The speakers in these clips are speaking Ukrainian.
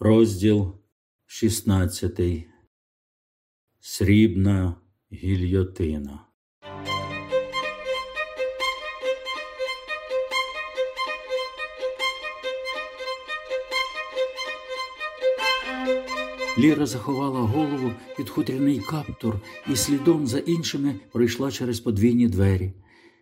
Розділ 16. Срібна гільйотина. Ліра заховала голову під хутряний каптур і слідом за іншими пройшла через подвійні двері.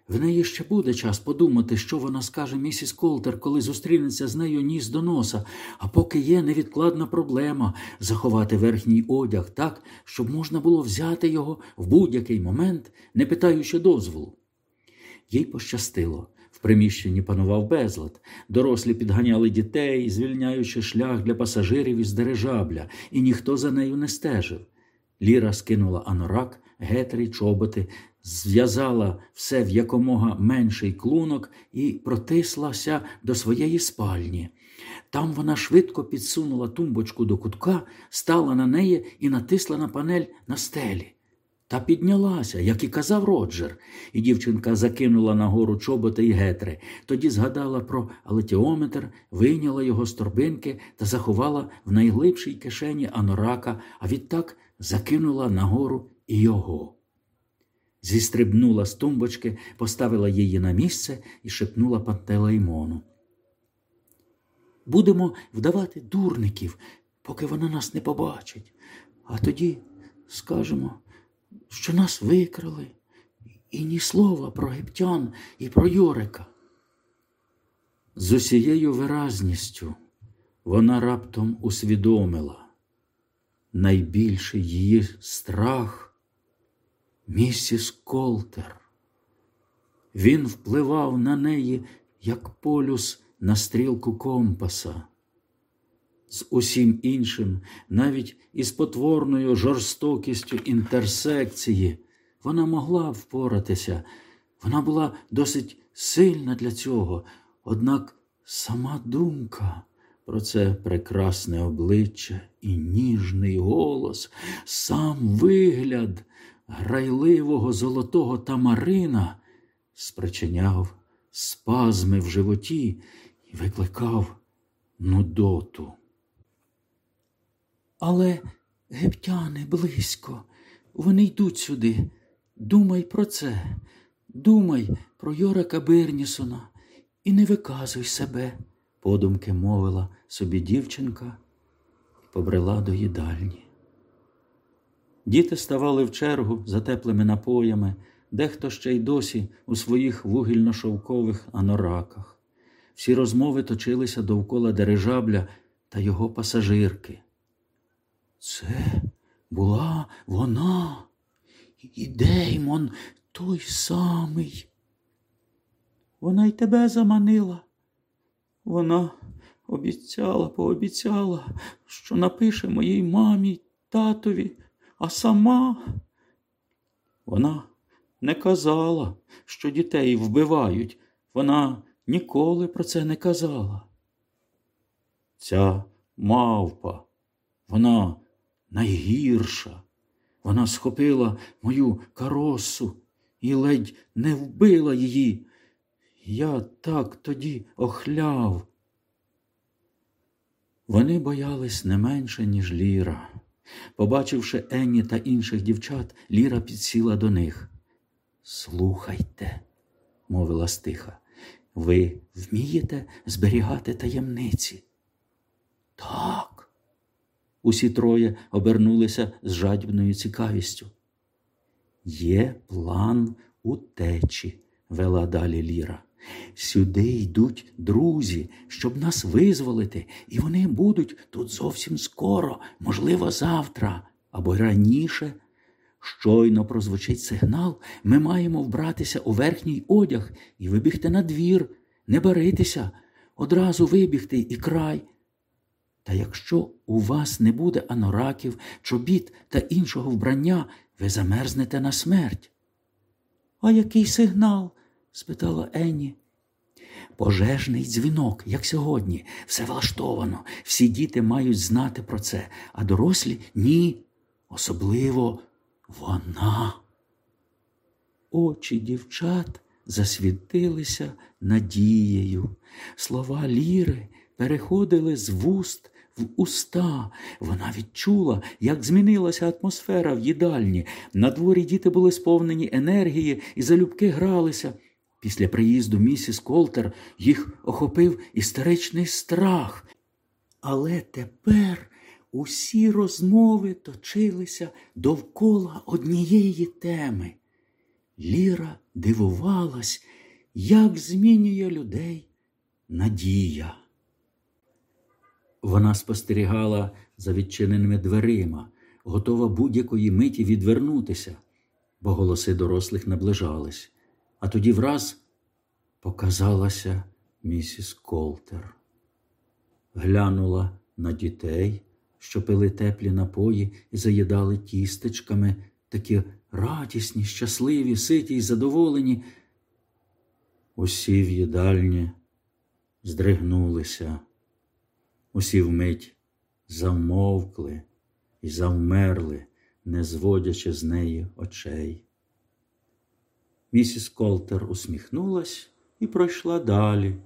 В неї ще буде час подумати, що вона скаже місіс Колтер, коли зустрінеться з нею ніс до носа, а поки є невідкладна проблема заховати верхній одяг так, щоб можна було взяти його в будь-який момент, не питаючи дозволу. Їй пощастило. В приміщенні панував безлад. Дорослі підганяли дітей, звільняючи шлях для пасажирів із дирижабля, і ніхто за нею не стежив. Ліра скинула анорак, гетрі, чоботи, зв'язала все в якомога менший клунок і протислася до своєї спальні. Там вона швидко підсунула тумбочку до кутка, стала на неї і натисла на панель на стелі. Та піднялася, як і казав Роджер, і дівчинка закинула нагору чоботи й гетри. Тоді згадала про алетіометр, вийняла його з торбинки та заховала в найглибшій кишені анорака, а відтак закинула нагору і його. Зістрибнула з тумбочки, поставила її на місце і шепнула Пантелеймону. Будемо вдавати дурників, поки вона нас не побачить, а тоді скажемо що нас викрали, і ні слова про гептян і про Йорика. З усією виразністю вона раптом усвідомила найбільший її страх місіс Колтер. Він впливав на неї, як полюс на стрілку компаса. З усім іншим, навіть із потворною жорстокістю інтерсекції, вона могла впоратися, вона була досить сильна для цього, однак сама думка про це прекрасне обличчя і ніжний голос, сам вигляд грайливого золотого тамарина спричиняв спазми в животі і викликав нудоту. Але гептяни близько, вони йдуть сюди. Думай про це, думай про Йорика Бернісона і не виказуй себе, подумки мовила собі дівчинка і побрела до їдальні. Діти ставали в чергу за теплими напоями, дехто ще й досі у своїх вугільно-шовкових анораках. Всі розмови точилися довкола дирижабля та його пасажирки. Це була вона і Деймон той самий. Вона й тебе заманила. Вона обіцяла, пообіцяла, що напише моїй мамі, татові, а сама вона не казала, що дітей вбивають. Вона ніколи про це не казала. Ця мавпа, вона найгірша. Вона схопила мою каросу і ледь не вбила її. Я так тоді охляв. Вони боялись не менше, ніж Ліра. Побачивши Енні та інших дівчат, Ліра підсіла до них. Слухайте, мовила стиха, ви вмієте зберігати таємниці? Так. Усі троє обернулися з жадібною цікавістю. Є план утечі, вела далі Ліра. Сюди йдуть друзі, щоб нас визволити, і вони будуть тут зовсім скоро, можливо, завтра або раніше. Щойно прозвучить сигнал, ми маємо вбратися у верхній одяг і вибігти на двір, не баритися, одразу вибігти і край. Та якщо у вас не буде анораків, чобіт та іншого вбрання, ви замерзнете на смерть. А який сигнал? Спитала Енні. Пожежний дзвінок, як сьогодні, все влаштовано. Всі діти мають знати про це, а дорослі ні. Особливо вона. Очі дівчат засвітилися надією. Слова Ліри переходили з вуст в уста. Вона відчула, як змінилася атмосфера в їдальні. На дворі діти були сповнені енергії і залюбки гралися. Після приїзду місіс Колтер їх охопив істеричний страх. Але тепер усі розмови точилися довкола однієї теми. Ліра дивувалась, як змінює людей надія. Вона спостерігала за відчиненими дверима, готова будь-якої миті відвернутися, бо голоси дорослих наближались. А тоді враз показалася місіс Колтер. Глянула на дітей, що пили теплі напої і заїдали тістечками, такі радісні, щасливі, ситі й задоволені. Усі в їдальні здригнулися, усі вмить замовкли і завмерли, не зводячи з неї очей. Місіс Колтер усміхнулась і пройшла далі,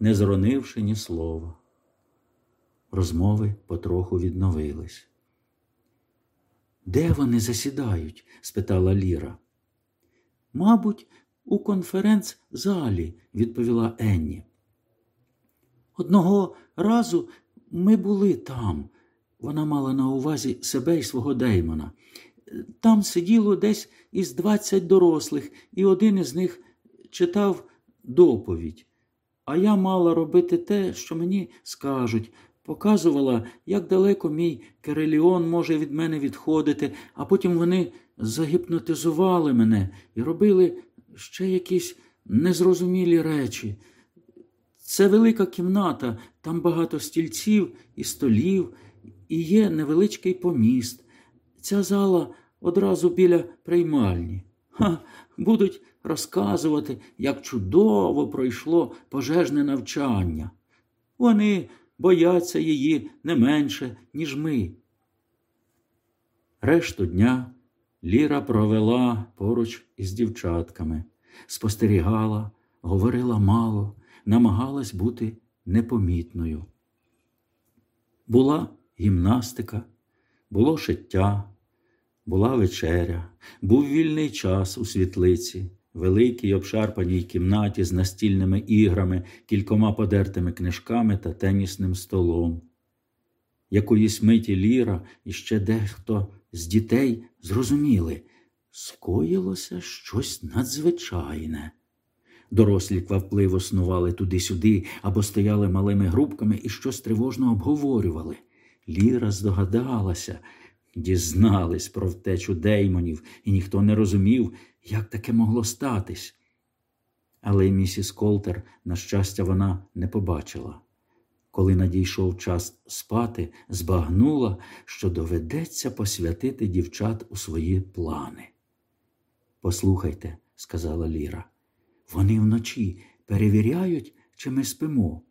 не зронивши ні слова. Розмови потроху відновились. Де вони засідають? спитала Ліра. Мабуть, у конференц-залі, відповіла Енні. Одного разу ми були там. Вона мала на увазі себе і свого Деймона. Там сиділо десь із двадцять дорослих, і один із них читав доповідь. А я мала робити те, що мені скажуть, показувала, як далеко мій Кереліон може від мене відходити, а потім вони загіпнотизували мене і робили ще якісь незрозумілі речі. Це велика кімната, там багато стільців і столів, і є невеличкий поміст. Ця зала одразу біля приймальні. Ха, Будуть розказувати, як чудово пройшло пожежне навчання. Вони бояться її не менше, ніж ми. Решту дня Ліра провела поруч із дівчатками, спостерігала, говорила мало, намагалась бути непомітною. Була гімнастика, було шиття, була вечеря, був вільний час у світлиці, великій обшарпаній кімнаті з настільними іграми, кількома подертими книжками та тенісним столом. Якоїсь миті Ліра і ще дехто з дітей зрозуміли, скоїлося щось надзвичайне. Дорослі квапливо снували туди-сюди або стояли малими групками і щось тривожно обговорювали. Ліра здогадалася, дізнались про втечу деймонів, і ніхто не розумів, як таке могло статись. Але й місіс Колтер, на щастя, вона не побачила. Коли надійшов час спати, збагнула, що доведеться посвятити дівчат у свої плани. Послухайте, сказала Ліра, вони вночі перевіряють, чи ми спимо.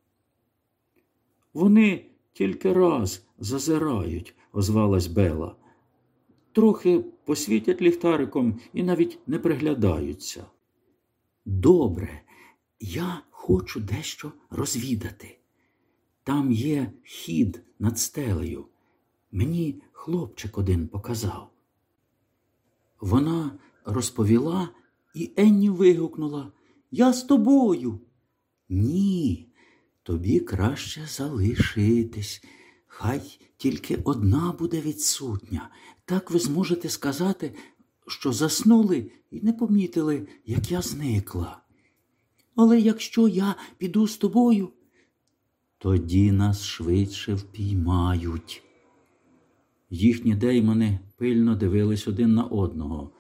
Вони тільки раз зазирають, озвалась Бела. Трохи посвітять ліхтариком і навіть не приглядаються. Добре, я хочу дещо розвідати. Там є хід над стелею. Мені хлопчик один показав. Вона розповіла, і Енні вигукнула Я з тобою. Ні, тобі краще залишитись. Хай тільки одна буде відсутня. Так ви зможете сказати, що заснули і не помітили, як я зникла. Але якщо я піду з тобою, тоді нас швидше впіймають. Їхні деймони пильно дивились один на одного.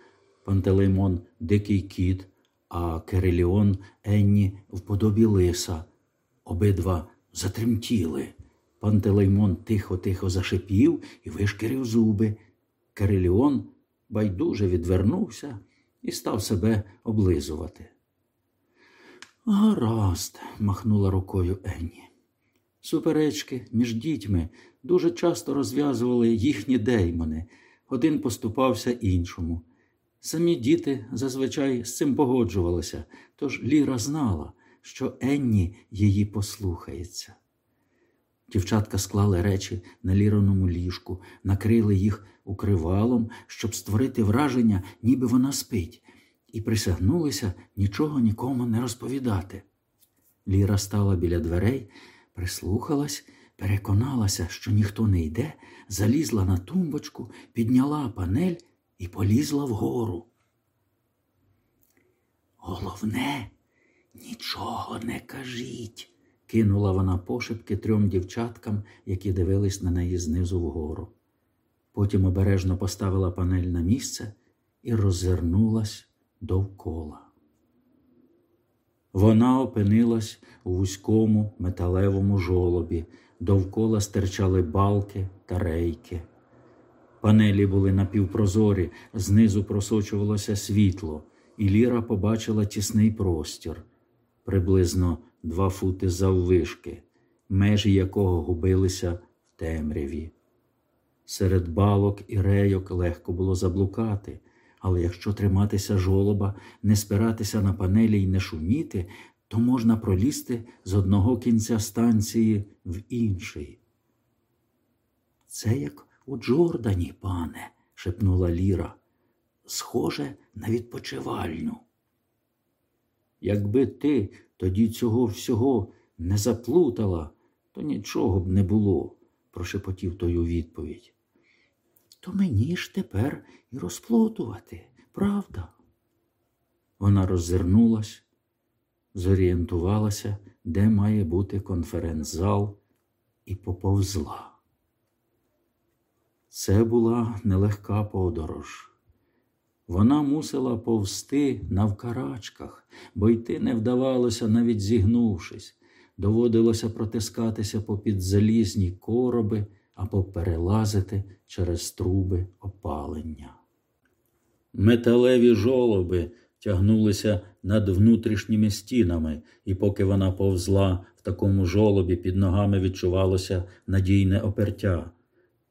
Пантелеймон дикий кіт, а Кереліон Енні в подобі лиса. Обидва затремтіли. Пантелеймон тихо-тихо зашипів і вишкірив зуби. Кереліон байдуже відвернувся і став себе облизувати. Гаразд, махнула рукою Енні. Суперечки між дітьми дуже часто розв'язували їхні деймони, один поступався іншому. Самі діти зазвичай з цим погоджувалися, тож Ліра знала, що Енні її послухається. Дівчатка склали речі на ліроному ліжку, накрили їх укривалом, щоб створити враження, ніби вона спить, і присягнулися нічого нікому не розповідати. Ліра стала біля дверей, прислухалась, переконалася, що ніхто не йде, залізла на тумбочку, підняла панель і полізла вгору. Головне, нічого не кажіть, кинула вона пошепки трьом дівчаткам, які дивились на неї знизу вгору. Потім обережно поставила панель на місце і роззирнулась довкола. Вона опинилась у вузькому металевому жолобі, довкола стирчали балки та рейки. Панелі були напівпрозорі, знизу просочувалося світло, і Ліра побачила тісний простір, приблизно два фути заввишки, межі якого губилися в темряві. Серед балок і рейок легко було заблукати, але якщо триматися жолоба, не спиратися на панелі й не шуміти, то можна пролізти з одного кінця станції в інший. Це як у Джордані, пане, шепнула Ліра, схоже на відпочивальню. Якби ти тоді цього всього не заплутала, то нічого б не було, прошепотів той у відповідь. То мені ж тепер і розплутувати, правда? Вона роззирнулась, зорієнтувалася, де має бути конференц-зал, і поповзла. Це була нелегка подорож. Вона мусила повсти навкарачках, бо йти не вдавалося, навіть зігнувшись, доводилося протискатися попід залізні короби або перелазити через труби опалення. Металеві жолоби тягнулися над внутрішніми стінами, і поки вона повзла в такому жолобі, під ногами відчувалося надійне опертя.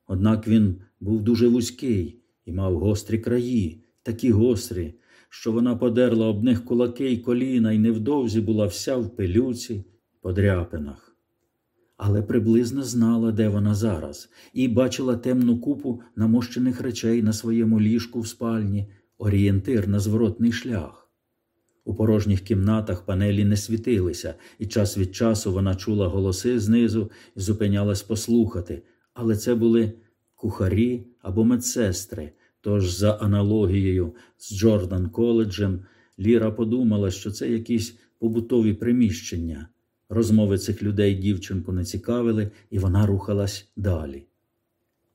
Однак він був дуже вузький і мав гострі краї, такі гострі, що вона подерла об них кулаки й коліна, і невдовзі була вся в пилюці, подряпинах. Але приблизно знала, де вона зараз, і бачила темну купу намощених речей на своєму ліжку в спальні, орієнтир на зворотний шлях. У порожніх кімнатах панелі не світилися, і час від часу вона чула голоси знизу і зупинялась послухати, але це були кухарі або медсестри. Тож, за аналогією з Джордан коледжем, Ліра подумала, що це якісь побутові приміщення. Розмови цих людей дівчинку не цікавили, і вона рухалась далі.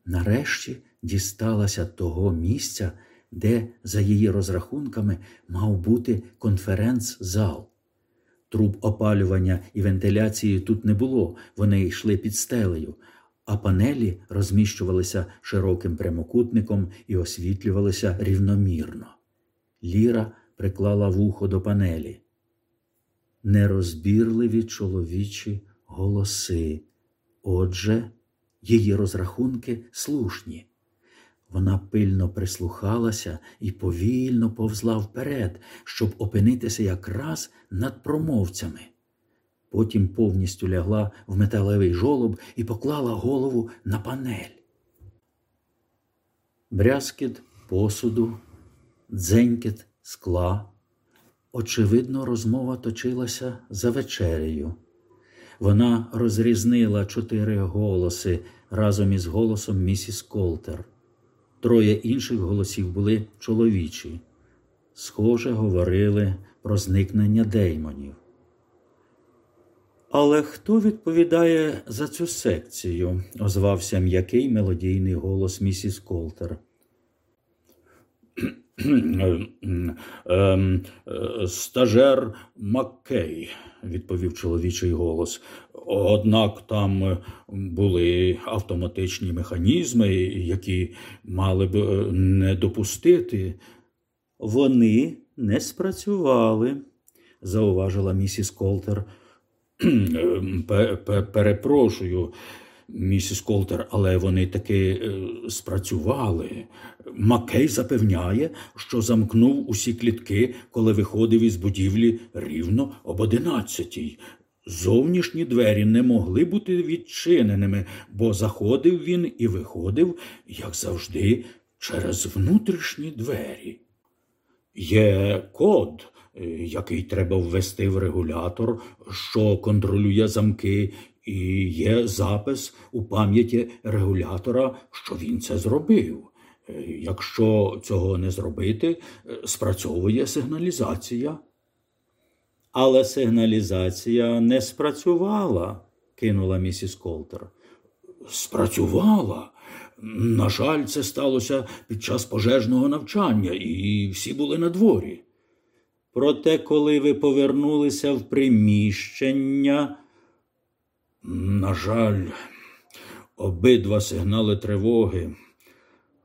Нарешті дісталася того місця, де, за її розрахунками, мав бути конференц-зал. Труб опалювання і вентиляції тут не було, вони йшли під стелею, а панелі розміщувалися широким прямокутником і освітлювалися рівномірно. Ліра приклала вухо до панелі. Нерозбірливі чоловічі голоси. Отже, її розрахунки слушні. Вона пильно прислухалася і повільно повзла вперед, щоб опинитися якраз над промовцями. Потім повністю лягла в металевий жолоб і поклала голову на панель. Брязкіт посуду, дзенькіт скла. Очевидно, розмова точилася за вечерею. Вона розрізнила чотири голоси разом із голосом місіс Колтер. Троє інших голосів були чоловічі. Схоже, говорили про зникнення деймонів. Але хто відповідає за цю секцію? озвався м'який мелодійний голос місіс Колтер. Ем, е, стажер Маккей, відповів чоловічий голос. Однак там були автоматичні механізми, які мали б е, не допустити. Вони не спрацювали, зауважила місіс Колтер. Перепрошую, місіс Колтер, але вони таки е, спрацювали. Маккей запевняє, що замкнув усі клітки, коли виходив із будівлі рівно об одинадцятій. Зовнішні двері не могли бути відчиненими, бо заходив він і виходив, як завжди, через внутрішні двері. Є код, який треба ввести в регулятор, що контролює замки, і є запис у пам'яті регулятора, що він це зробив. Е, Якщо цього не зробити, е, спрацьовує сигналізація. Але сигналізація не спрацювала, кинула місіс Колтер. Спрацювала. На жаль, це сталося під час пожежного навчання, і всі були на дворі. Проте, коли ви повернулися в приміщення, на жаль, обидва сигнали тривоги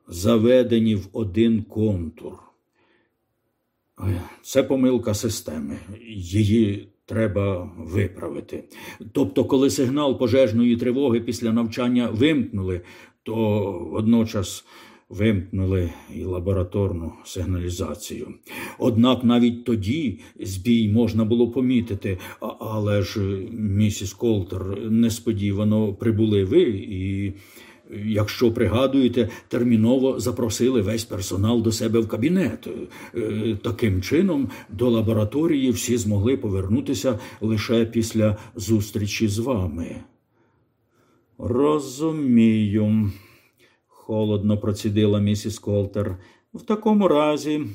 заведені в один контур. Це помилка системи. Її треба виправити. Тобто, коли сигнал пожежної тривоги після навчання вимкнули, то водночас вимкнули і лабораторну сигналізацію. Однак навіть тоді збій можна було помітити, але ж місіс Колтер несподівано прибули ви і. Якщо пригадуєте, терміново запросили весь персонал до себе в кабінет. Е, Таким чином, до лабораторії всі змогли повернутися лише після зустрічі з вами. Розумію, холодно процідила місіс Колтер. В такому разі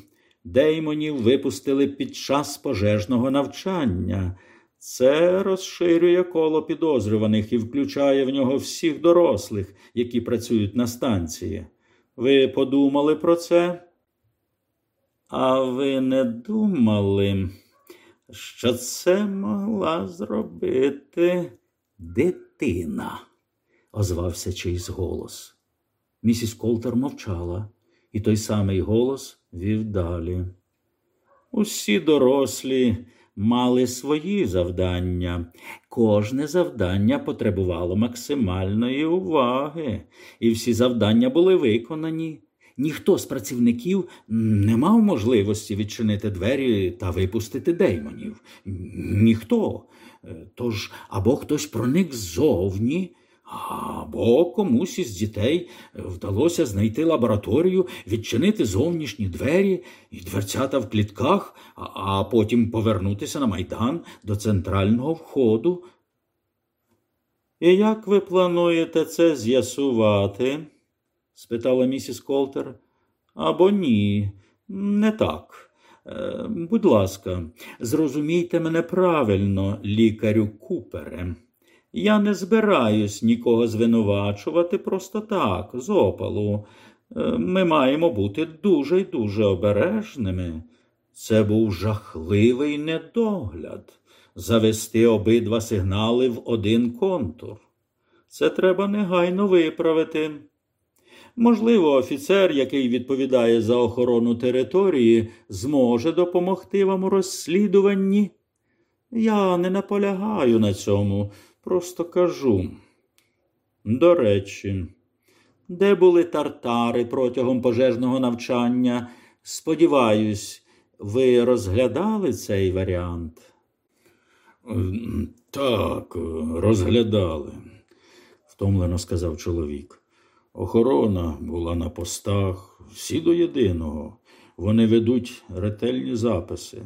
деймонів випустили під час пожежного навчання. Це розширює коло підозрюваних і включає в нього всіх дорослих, які працюють на станції. Ви подумали про це? А ви не думали, що це могла зробити дитина? озвався чийсь голос. Місіс Колтер мовчала, і той самий голос вів далі. Усі дорослі мали свої завдання. Кожне завдання потребувало максимальної уваги, і всі завдання були виконані. Ніхто з працівників не мав можливості відчинити двері та випустити деймонів. Ніхто. Е, Тож або хтось проник ззовні, або комусь із дітей вдалося знайти лабораторію, відчинити зовнішні двері і дверцята в клітках, а- а потім повернутися на майдан до центрального входу. І як ви плануєте це з'ясувати? спитала місіс Колтер. Або ні, не так. Е, будь ласка, зрозумійте мене правильно, лікарю Купере. Я не збираюсь нікого звинувачувати просто так, з опалу. Е, Ми маємо бути дуже й дуже обережними. Це був жахливий недогляд завести обидва сигнали в один контур. Це треба негайно виправити. Можливо, офіцер, який відповідає за охорону території, зможе допомогти вам у розслідуванні. Я не наполягаю на цьому, просто кажу. До речі, де були тартари протягом пожежного навчання? Сподіваюсь, ви розглядали цей варіант? Так, розглядали, втомлено сказав чоловік. Охорона була на постах, всі до єдиного. Вони ведуть ретельні записи.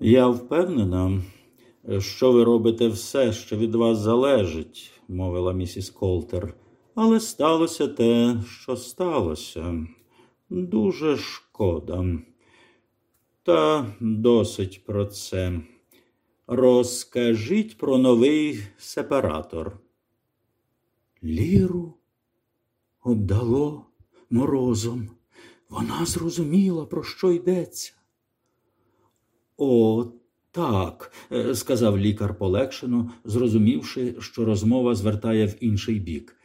Я впевнена, що ви робите все, що від вас залежить, мовила місіс Колтер. Але сталося те, що сталося. Дуже шкода. Та досить про це. Розкажіть про новий сепаратор. Ліру обдало морозом. Вона зрозуміла, про що йдеться. О, так, е, сказав лікар полегшено, зрозумівши, що розмова звертає в інший бік.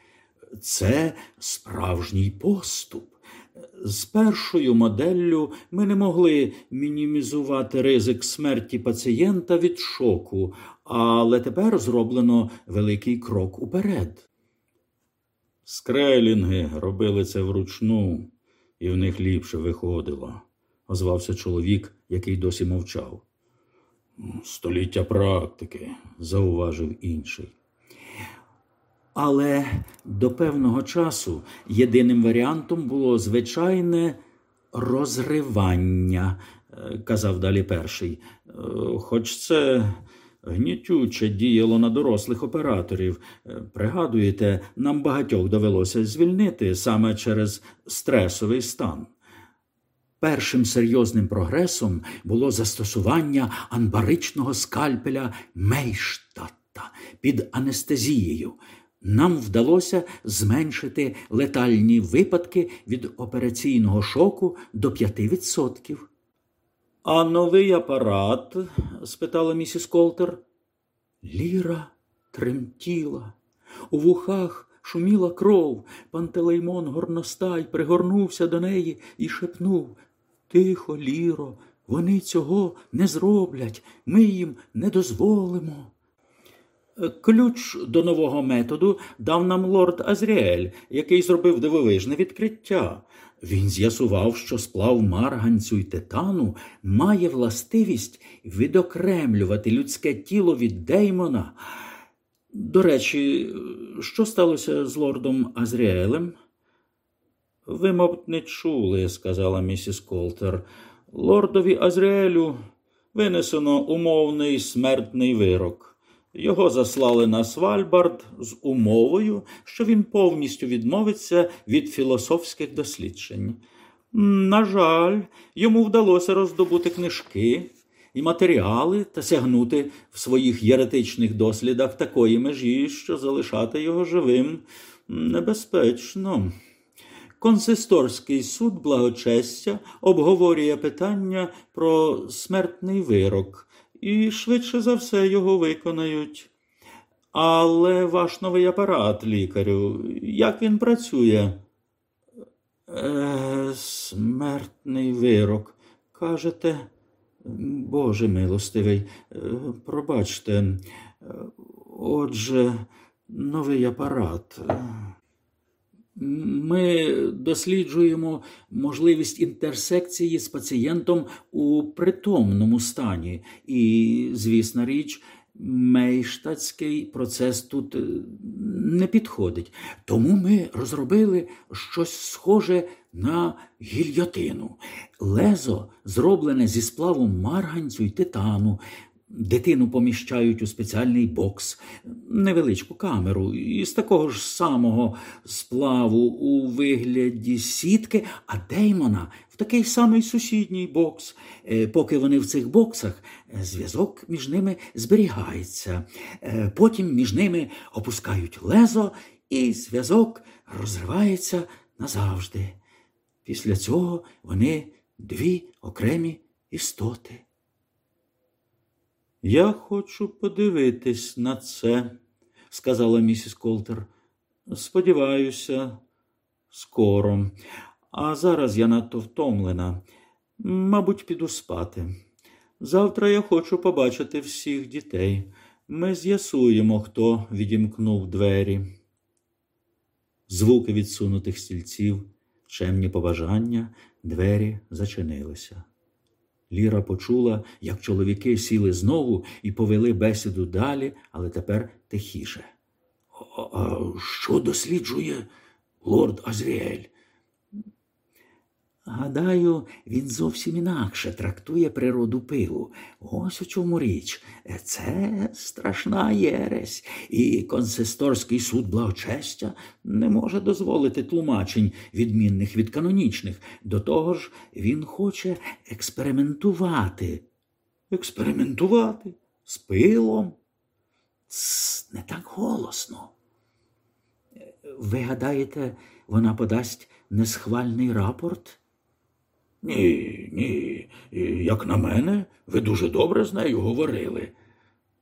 Це справжній поступ. З першою моделлю ми не могли мінімізувати ризик смерті пацієнта від шоку, але тепер зроблено великий крок уперед. Скрелінги робили це вручну, і в них ліпше виходило, озвався чоловік, який досі мовчав. Століття практики, зауважив інший. Але до певного часу єдиним варіантом було звичайне розривання, е, казав далі перший. Е, хоч це гнітюче діяло на дорослих операторів. Е, пригадуєте, нам багатьох довелося звільнити саме через стресовий стан. Першим серйозним прогресом було застосування анбаричного скальпеля Мейштата під анестезією. Нам вдалося зменшити летальні випадки від операційного шоку до 5%. А новий апарат? спитала місіс Колтер. Ліра тремтіла. У вухах шуміла кров. Пантелеймон горностай пригорнувся до неї і шепнув Тихо, Ліро, вони цього не зроблять, ми їм не дозволимо. Ключ до нового методу дав нам лорд Азріель, який зробив дивовижне відкриття. Він з'ясував, що сплав марганцю й титану має властивість відокремлювати людське тіло від Деймона. До речі, що сталося з лордом Азріелем? Ви, мабуть, не чули, сказала місіс Колтер. Лордові Азріелю винесено умовний смертний вирок. Його заслали на Свальбард з умовою, що він повністю відмовиться від філософських досліджень. На жаль, йому вдалося роздобути книжки і матеріали та сягнути в своїх єретичних дослідах такої межі, що залишати його живим небезпечно. Консисторський суд благочестя обговорює питання про смертний вирок і швидше за все його виконають. Але ваш новий апарат, лікарю, як він працює? Е, Смертний вирок. Кажете, Боже милостивий, е, пробачте, отже, новий апарат. Ми досліджуємо можливість інтерсекції з пацієнтом у притомному стані, і, звісна річ, мейштатський процес тут е, не підходить. Тому ми розробили щось схоже на гільйотину. Лезо зроблене зі сплавом марганцю й титану. Дитину поміщають у спеціальний бокс, невеличку камеру із такого ж самого сплаву у вигляді сітки, а Деймона в такий самий сусідній бокс. Е, поки вони в цих боксах, е, зв'язок між ними зберігається. Е, потім між ними опускають лезо, і зв'язок розривається назавжди. Після цього вони дві окремі істоти. Я хочу подивитись на це, сказала місіс Колтер. Сподіваюся, скоро. А зараз я надто втомлена. Мабуть, піду спати. Завтра я хочу побачити всіх дітей. Ми з'ясуємо, хто відімкнув двері. Звуки відсунутих стільців, чемні побажання, двері зачинилися. Ліра почула, як чоловіки сіли знову і повели бесіду далі, але тепер тихіше. А що досліджує лорд Азріель? Гадаю, він зовсім інакше трактує природу пилу. Ось у чому річ. Це страшна єресь, і консисторський суд благочестя не може дозволити тлумачень, відмінних від канонічних. До того ж, він хоче експериментувати. Експериментувати з пилом? Тс, не так голосно. Ви гадаєте, вона подасть несхвальний рапорт? Ні, ні, як на мене, ви дуже добре з нею говорили.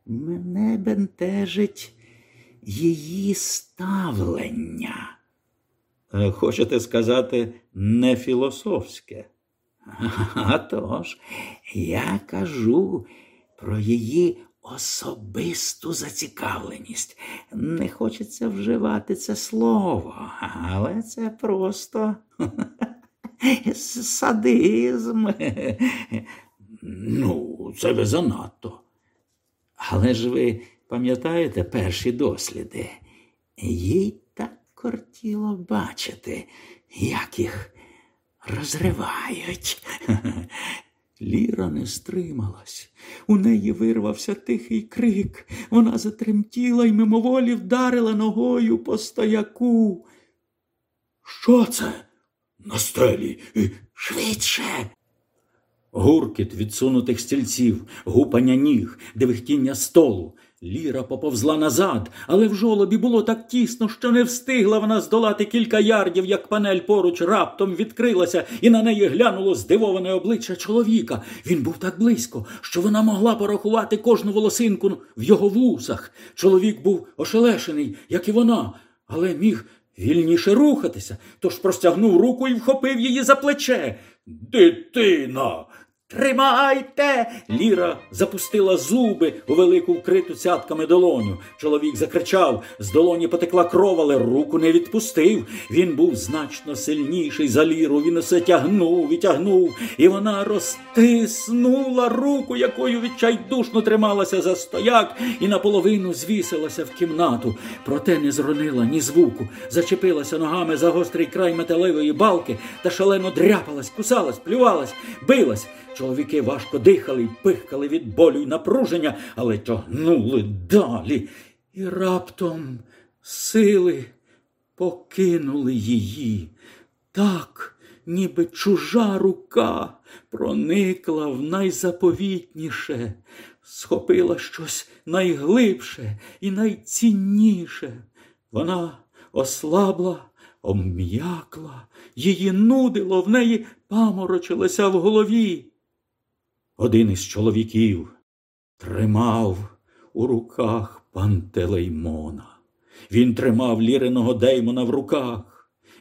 Мене бентежить її ставлення. Е, хочете сказати, не філософське? А тож, я кажу про її особисту зацікавленість. Не хочеться вживати це слово, але це просто садизм. Ну, це ви занадто. Але ж ви пам'ятаєте перші досліди? Їй так кортіло бачити, як їх розривають. Ліра не стрималась. У неї вирвався тихий крик. Вона затремтіла і мимоволі вдарила ногою по стояку. Що це? На стелі. Швидше. Гуркіт відсунутих стільців, гупання ніг, дивихтіння столу. Ліра поповзла назад, але в жолобі було так тісно, що не встигла вона здолати кілька ярдів, як панель поруч раптом відкрилася, і на неї глянуло здивоване обличчя чоловіка. Він був так близько, що вона могла порахувати кожну волосинку в його вусах. Чоловік був ошелешений, як і вона, але міг вільніше рухатися, тож простягнув руку і вхопив її за плече. Дитина. Тримайте. Ліра запустила зуби у велику вкриту цятками долоню. Чоловік закричав, з долоні потекла кров, але руку не відпустив. Він був значно сильніший за ліру. Він усе тягнув і тягнув, і вона розтиснула руку, якою відчайдушно трималася за стояк, і наполовину звісилася в кімнату. Проте не зронила ні звуку, зачепилася ногами за гострий край металевої балки та шалено дряпалась, кусалась, плювалась, билась. Чоловіки важко дихали й пихкали від болю й напруження, але тягнули далі. І раптом сили покинули її. Так, ніби чужа рука проникла в найзаповітніше, схопила щось найглибше і найцінніше. Вона ослабла, обм'якла, її нудило, в неї паморочилося в голові. Один із чоловіків тримав у руках пантелеймона. Він тримав ліриного деймона в руках.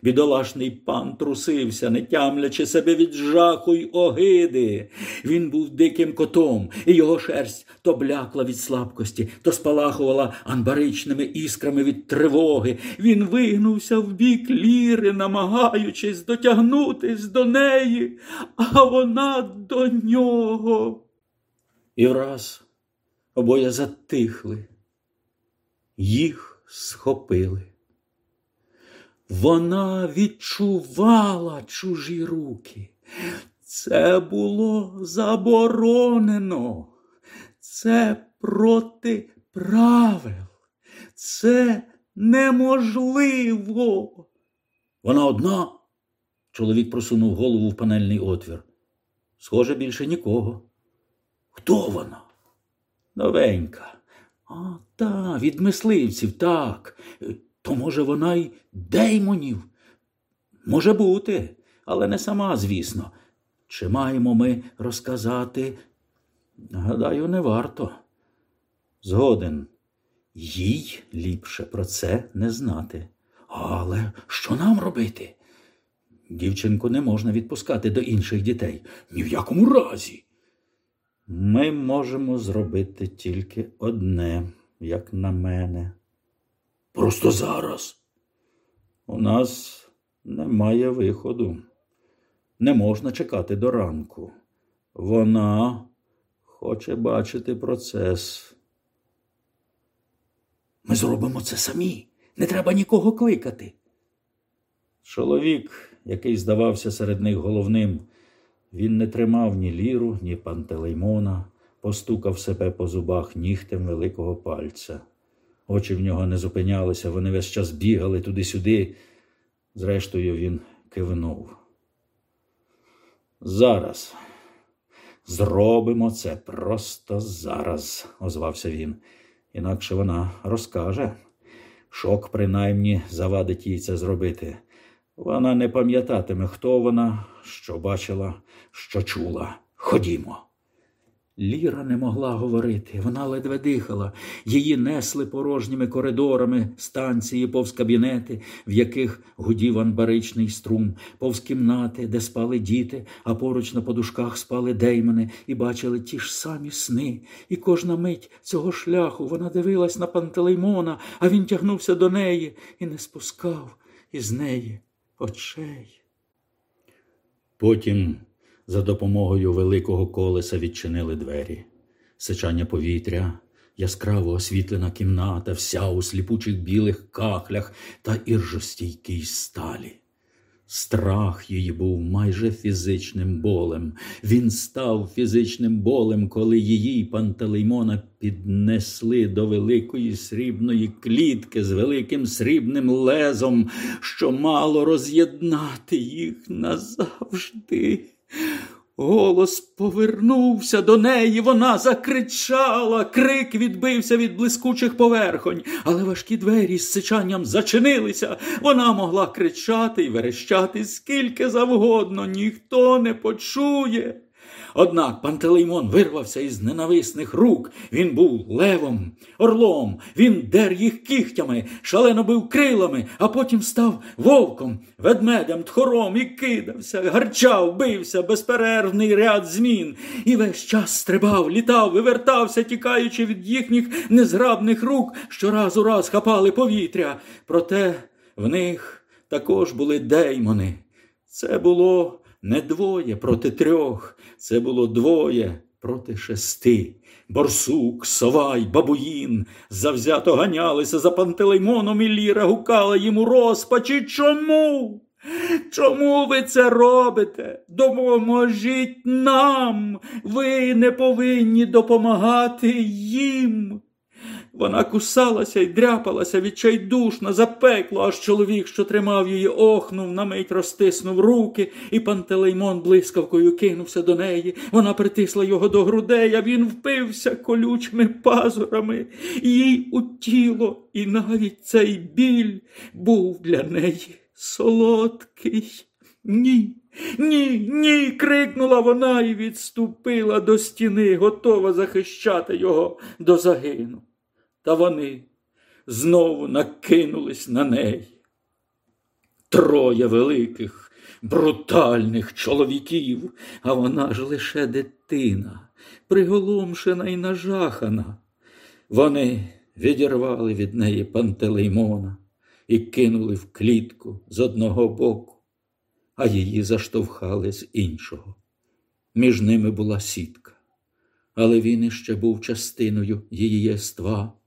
Бідолашний пан трусився, не тямлячи себе від жаху й огиди. Він був диким котом, і його шерсть то блякла від слабкості, то спалахувала анбаричними іскрами від тривоги. Він вигнувся в бік ліри, намагаючись дотягнутись до неї, а вона до нього. І враз обоє затихли, їх схопили. Вона відчувала чужі руки. Це було заборонено. Це проти правил. Це неможливо. Вона одна. Чоловік просунув голову в панельний отвір. Схоже, більше нікого. Хто вона? Новенька. А, та, від мисливців, так. То, може, вона й деймонів? Може бути, але не сама, звісно. Чи маємо ми розказати? Гадаю, не варто. Згоден, їй ліпше про це не знати. Але що нам робити? Дівчинку не можна відпускати до інших дітей. Ні в якому разі. Ми можемо зробити тільки одне, як на мене. Просто зараз. У нас немає виходу. Не можна чекати до ранку. Вона хоче бачити процес. Ми зробимо це самі. Не треба нікого кликати. Чоловік, який здавався серед них головним, він не тримав ні ліру, ні пантелеймона, постукав себе по зубах нігтем великого пальця. Очі в нього не зупинялися, вони весь час бігали туди-сюди. Зрештою, він кивнув. Зараз. Зробимо це просто зараз, озвався він. Інакше вона розкаже. Шок, принаймні, завадить їй це зробити. Вона не пам'ятатиме, хто вона, що бачила, що чула. Ходімо. Ліра не могла говорити, вона ледве дихала, її несли порожніми коридорами станції, повз кабінети, в яких гудів анбаричний струм, повз кімнати, де спали діти, а поруч на подушках спали деймони і бачили ті ж самі сни. І кожна мить цього шляху вона дивилась на пантелеймона, а він тягнувся до неї і не спускав із неї очей. Потім за допомогою великого колеса відчинили двері. Сичання повітря, яскраво освітлена кімната, вся у сліпучих білих кахлях та іржостійкій сталі. Страх її був майже фізичним болем. Він став фізичним болем, коли її Пантелеймона піднесли до великої срібної клітки з великим срібним лезом, що мало роз'єднати їх назавжди. Голос повернувся до неї, вона закричала, крик відбився від блискучих поверхонь, але важкі двері з сичанням зачинилися. Вона могла кричати і верещати скільки завгодно, ніхто не почує. Однак Пантелеймон вирвався із ненависних рук. Він був левом, орлом, він дер їх кігтями, шалено бив крилами, а потім став вовком, ведмедем, тхором і кидався, гарчав, бився, безперервний ряд змін. І весь час стрибав, літав, вивертався, тікаючи від їхніх незграбних рук, що раз у раз хапали повітря. Проте в них також були деймони. Це було не двоє проти трьох, це було двоє проти шести. Борсук, Совай, бабуїн завзято ганялися за пантелеймоном і ліра гукала йому розпачі. Чому? Чому ви це робите? Допоможіть нам. Ви не повинні допомагати їм. Вона кусалася й дряпалася відчайдушно, запекло, аж чоловік, що тримав її, охнув, на мить розтиснув руки, і пантелеймон блискавкою кинувся до неї. Вона притисла його до грудей, а він впився колючими пазурами, їй у тіло, і навіть цей біль був для неї солодкий. Ні. Ні, ні. крикнула вона і відступила до стіни, готова захищати його до загину та вони знову накинулись на неї. Троє великих, брутальних чоловіків, а вона ж лише дитина, приголомшена і нажахана. Вони відірвали від неї пантелеймона і кинули в клітку з одного боку, а її заштовхали з іншого. Між ними була сітка, але він іще був частиною її єства.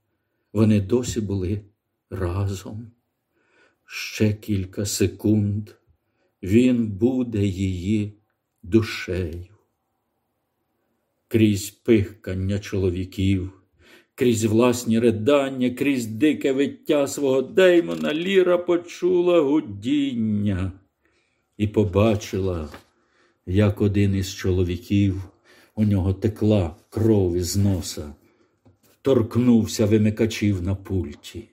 Вони досі були разом. Ще кілька секунд він буде її душею. Крізь пихкання чоловіків, крізь власні ридання, крізь дике виття свого Деймона Ліра почула гудіння і побачила, як один із чоловіків у нього текла кров із носа торкнувся вимикачів на пульті.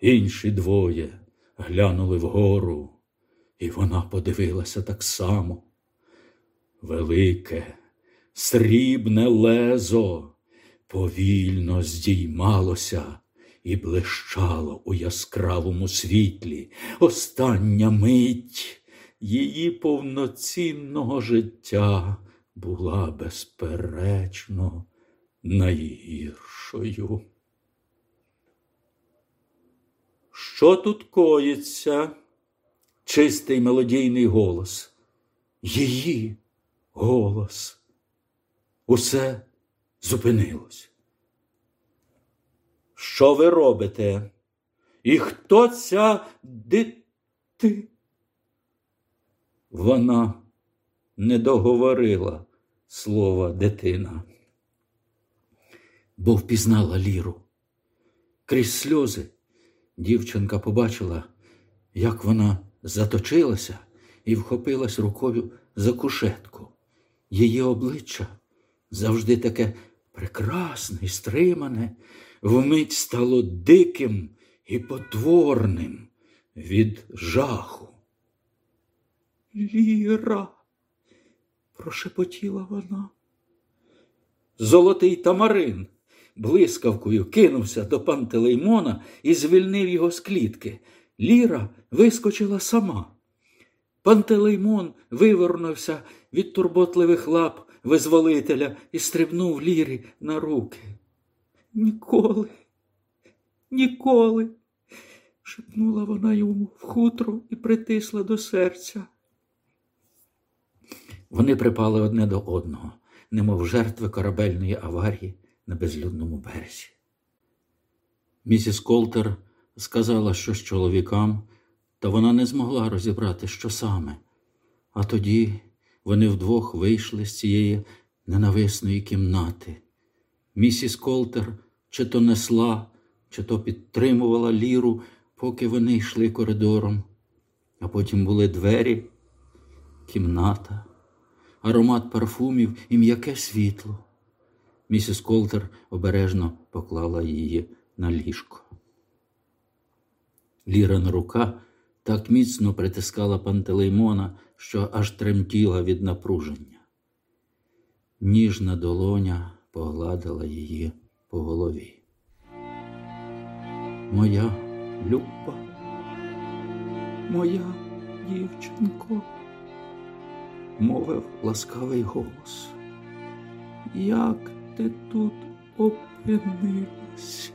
Інші двоє глянули вгору, і вона подивилася так само. Велике, срібне лезо повільно здіймалося і блищало у яскравому світлі. Остання мить її повноцінного життя була безперечно найгіршою. Що тут коїться? Чистий мелодійний голос, її голос. Усе зупинилось. Що ви робите? І хто ця дити? Вона не договорила слова дитина бо впізнала ліру. Крізь сльози дівчинка побачила, як вона заточилася і вхопилась рукою за кушетку. Її обличчя завжди таке прекрасне і стримане, вмить стало диким і потворним від жаху. Ліра, прошепотіла вона. Золотий тамарин блискавкою кинувся до пантелеймона і звільнив його з клітки. Ліра вискочила сама. Пантелеймон вивернувся від турботливих лап визволителя і стрибнув лірі на руки. Ніколи, ніколи, шепнула вона йому в хутро і притисла до серця. Вони припали одне до одного, немов жертви корабельної аварії на безлюдному березі. Місіс Колтер сказала щось чоловікам, та вона не змогла розібрати, що саме. А тоді вони вдвох вийшли з цієї ненависної кімнати. Місіс Колтер чи то несла, чи то підтримувала ліру, поки вони йшли коридором, а потім були двері, кімната, аромат парфумів і м'яке світло. Місіс Колтер обережно поклала її на ліжко. Лірина рука так міцно притискала пантелеймона, що аж тремтіла від напруження. Ніжна долоня погладила її по голові. Моя люба, моя дівчинко, мовив ласкавий голос. Як ти тут опинилась?